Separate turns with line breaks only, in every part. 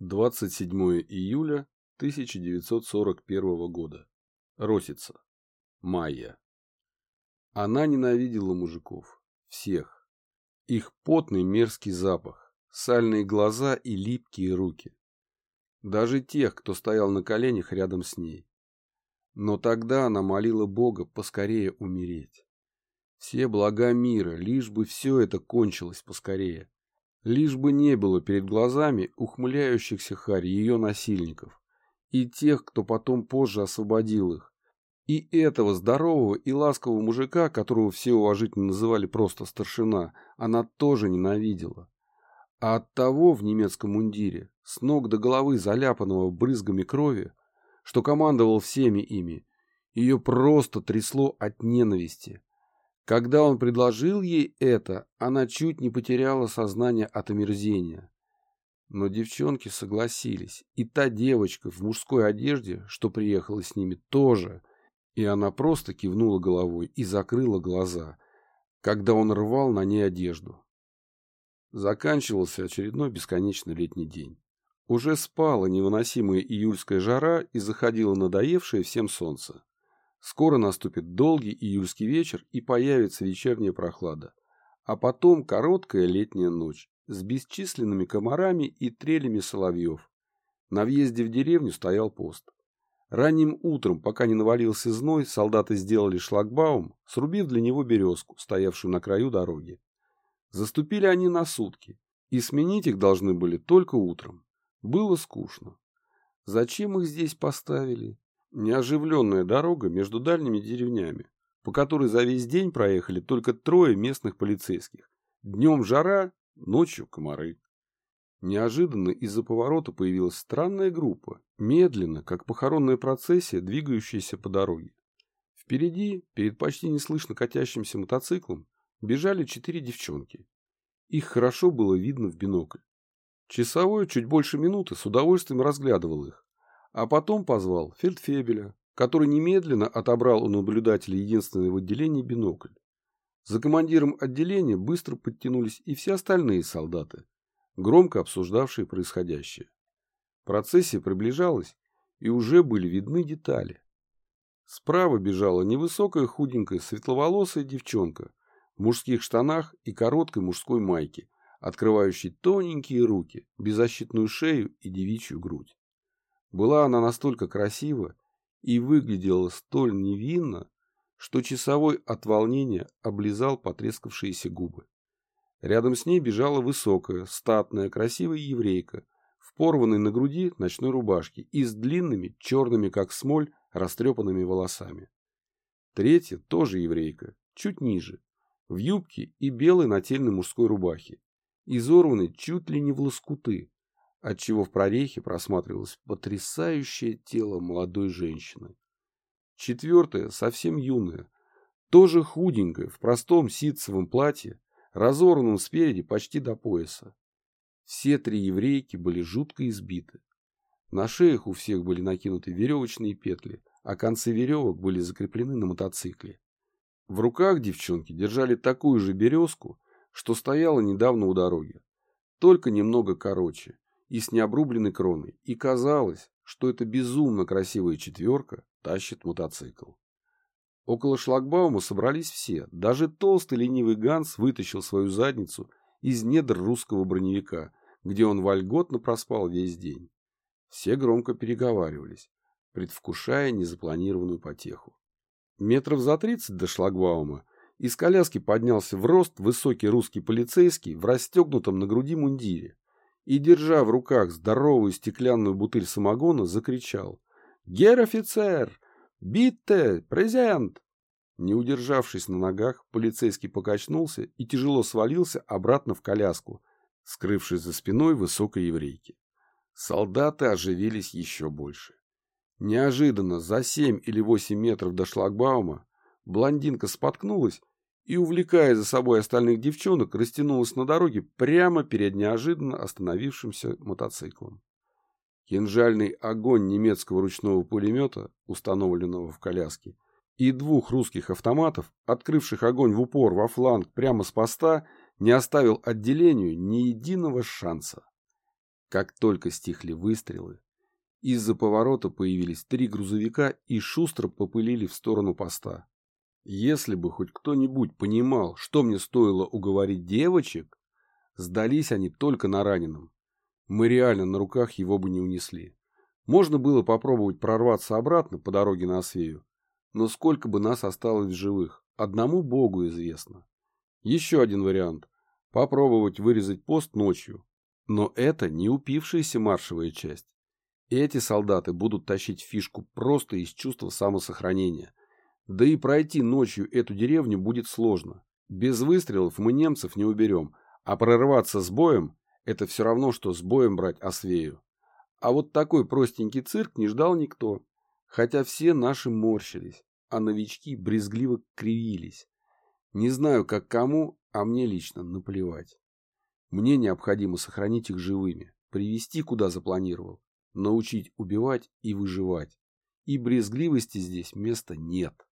27 июля 1941 года. Росица. Майя. Она ненавидела мужиков. Всех. Их потный мерзкий запах, сальные глаза и липкие руки. Даже тех, кто стоял на коленях рядом с ней. Но тогда она молила Бога поскорее умереть. Все блага мира, лишь бы все это кончилось поскорее. Лишь бы не было перед глазами ухмыляющихся Харь ее насильников и тех, кто потом позже освободил их, и этого здорового и ласкового мужика, которого все уважительно называли просто старшина, она тоже ненавидела. А от того в немецком мундире, с ног до головы заляпанного брызгами крови, что командовал всеми ими, ее просто трясло от ненависти. Когда он предложил ей это, она чуть не потеряла сознание от омерзения. Но девчонки согласились, и та девочка в мужской одежде, что приехала с ними, тоже. И она просто кивнула головой и закрыла глаза, когда он рвал на ней одежду. Заканчивался очередной бесконечный летний день. Уже спала невыносимая июльская жара и заходило надоевшее всем солнце. Скоро наступит долгий июльский вечер и появится вечерняя прохлада. А потом короткая летняя ночь с бесчисленными комарами и трелями соловьев. На въезде в деревню стоял пост. Ранним утром, пока не навалился зной, солдаты сделали шлагбаум, срубив для него березку, стоявшую на краю дороги. Заступили они на сутки, и сменить их должны были только утром. Было скучно. Зачем их здесь поставили? Неоживленная дорога между дальними деревнями, по которой за весь день проехали только трое местных полицейских. Днем жара, ночью комары. Неожиданно из-за поворота появилась странная группа, медленно, как похоронная процессия, двигающаяся по дороге. Впереди, перед почти неслышно катящимся мотоциклом, бежали четыре девчонки. Их хорошо было видно в бинокль. Часовой чуть больше минуты с удовольствием разглядывал их, а потом позвал фельдфебеля, который немедленно отобрал у наблюдателя единственный в отделении бинокль. За командиром отделения быстро подтянулись и все остальные солдаты, громко обсуждавшие происходящее. Процессия приближалась, и уже были видны детали. Справа бежала невысокая худенькая светловолосая девчонка в мужских штанах и короткой мужской майке, открывающей тоненькие руки, беззащитную шею и девичью грудь. Была она настолько красива и выглядела столь невинно, что часовой от волнения облизал потрескавшиеся губы. Рядом с ней бежала высокая, статная, красивая еврейка в порванной на груди ночной рубашке и с длинными, черными как смоль, растрепанными волосами. Третья тоже еврейка, чуть ниже, в юбке и белой нательной мужской рубахе, изорванной чуть ли не в лоскуты, отчего в прорехе просматривалось потрясающее тело молодой женщины. Четвертая, совсем юная, тоже худенькая, в простом ситцевом платье, разорванном спереди почти до пояса. Все три еврейки были жутко избиты. На шеях у всех были накинуты веревочные петли, а концы веревок были закреплены на мотоцикле. В руках девчонки держали такую же березку, что стояла недавно у дороги, только немного короче, и с необрубленной кроной, и казалось, что эта безумно красивая четверка тащит мотоцикл. Около шлагбаума собрались все, даже толстый ленивый Ганс вытащил свою задницу из недр русского броневика, где он вольготно проспал весь день. Все громко переговаривались, предвкушая незапланированную потеху. Метров за тридцать до шлагбаума из коляски поднялся в рост высокий русский полицейский в расстегнутом на груди мундире и, держа в руках здоровую стеклянную бутыль самогона, закричал «Гер-офицер! Битте! Презент!» Не удержавшись на ногах, полицейский покачнулся и тяжело свалился обратно в коляску, скрывшись за спиной высокой еврейки. Солдаты оживились еще больше. Неожиданно за семь или восемь метров до шлагбаума блондинка споткнулась и, увлекая за собой остальных девчонок, растянулась на дороге прямо перед неожиданно остановившимся мотоциклом. Кинжальный огонь немецкого ручного пулемета, установленного в коляске, и двух русских автоматов, открывших огонь в упор во фланг прямо с поста, не оставил отделению ни единого шанса. Как только стихли выстрелы, из-за поворота появились три грузовика и шустро попылили в сторону поста. Если бы хоть кто-нибудь понимал, что мне стоило уговорить девочек, сдались они только на раненом. Мы реально на руках его бы не унесли. Можно было попробовать прорваться обратно по дороге на Освею, но сколько бы нас осталось в живых, одному Богу известно. Еще один вариант – попробовать вырезать пост ночью. Но это не упившаяся маршевая часть. Эти солдаты будут тащить фишку просто из чувства самосохранения. Да и пройти ночью эту деревню будет сложно. Без выстрелов мы немцев не уберем, а прорваться с боем – это все равно, что с боем брать Освею. А вот такой простенький цирк не ждал никто. Хотя все наши морщились, а новички брезгливо кривились. Не знаю, как кому, а мне лично наплевать. Мне необходимо сохранить их живыми, привести куда запланировал научить убивать и выживать. И брезгливости здесь места нет.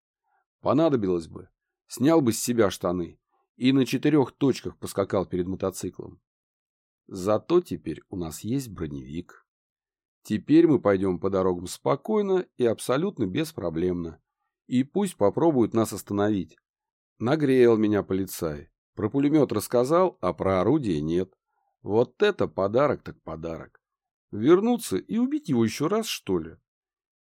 Понадобилось бы, снял бы с себя штаны и на четырех точках поскакал перед мотоциклом. Зато теперь у нас есть броневик. Теперь мы пойдем по дорогам спокойно и абсолютно беспроблемно. И пусть попробуют нас остановить. Нагрел меня полицай. Про пулемет рассказал, а про орудие нет. Вот это подарок так подарок. Вернуться и убить его еще раз, что ли?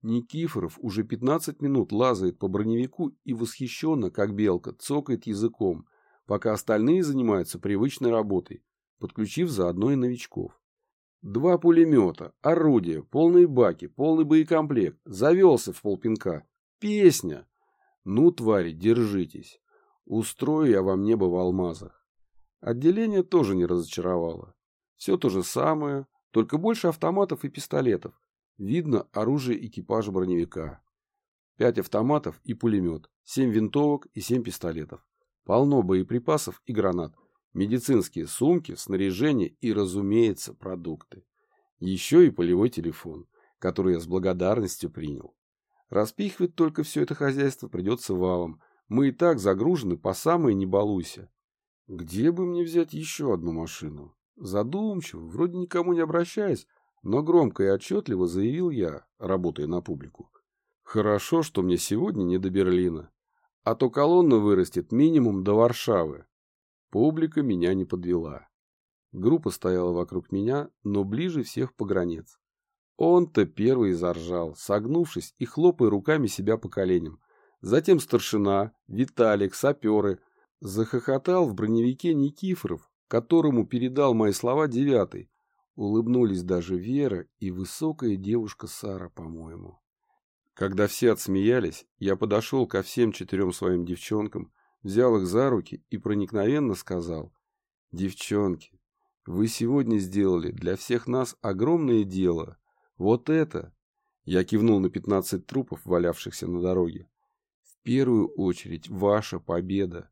Никифоров уже 15 минут лазает по броневику и восхищенно, как белка, цокает языком, пока остальные занимаются привычной работой, подключив заодно и новичков. Два пулемета, орудия, полные баки, полный боекомплект, завелся в полпинка. Песня! Ну, твари, держитесь. Устрою я вам небо в алмазах. Отделение тоже не разочаровало. Все то же самое, только больше автоматов и пистолетов. Видно оружие экипажа броневика. Пять автоматов и пулемет, семь винтовок и семь пистолетов. Полно боеприпасов и гранат. Медицинские сумки, снаряжение и, разумеется, продукты. Еще и полевой телефон, который я с благодарностью принял. Распихивать только все это хозяйство придется валом. Мы и так загружены по самой не балуйся. Где бы мне взять еще одну машину? Задумчиво, вроде никому не обращаясь, но громко и отчетливо заявил я, работая на публику. Хорошо, что мне сегодня не до Берлина, а то колонна вырастет минимум до Варшавы. Публика меня не подвела. Группа стояла вокруг меня, но ближе всех погранец. Он-то первый заржал, согнувшись и хлопая руками себя по коленям. Затем старшина, Виталик, саперы. Захохотал в броневике Никифоров, которому передал мои слова девятый. Улыбнулись даже Вера и высокая девушка Сара, по-моему. Когда все отсмеялись, я подошел ко всем четырем своим девчонкам, взял их за руки и проникновенно сказал, «Девчонки, вы сегодня сделали для всех нас огромное дело. Вот это!» Я кивнул на пятнадцать трупов, валявшихся на дороге. «В первую очередь ваша победа.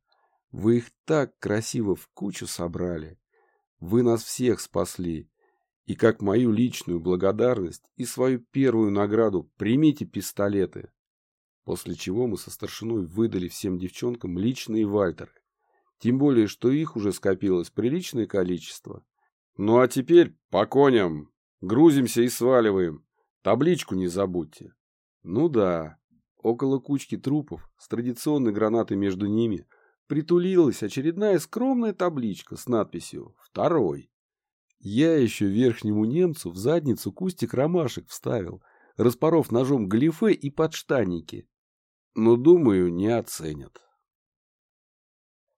Вы их так красиво в кучу собрали. Вы нас всех спасли. И как мою личную благодарность и свою первую награду примите пистолеты. После чего мы со старшиной выдали всем девчонкам личные вальтеры. Тем более, что их уже скопилось приличное количество. Ну а теперь по коням. Грузимся и сваливаем. Табличку не забудьте. Ну да, около кучки трупов с традиционной гранатой между ними притулилась очередная скромная табличка с надписью «Второй». Я еще верхнему немцу в задницу кустик ромашек вставил, распоров ножом галифе и подштанники. Но, думаю, не оценят.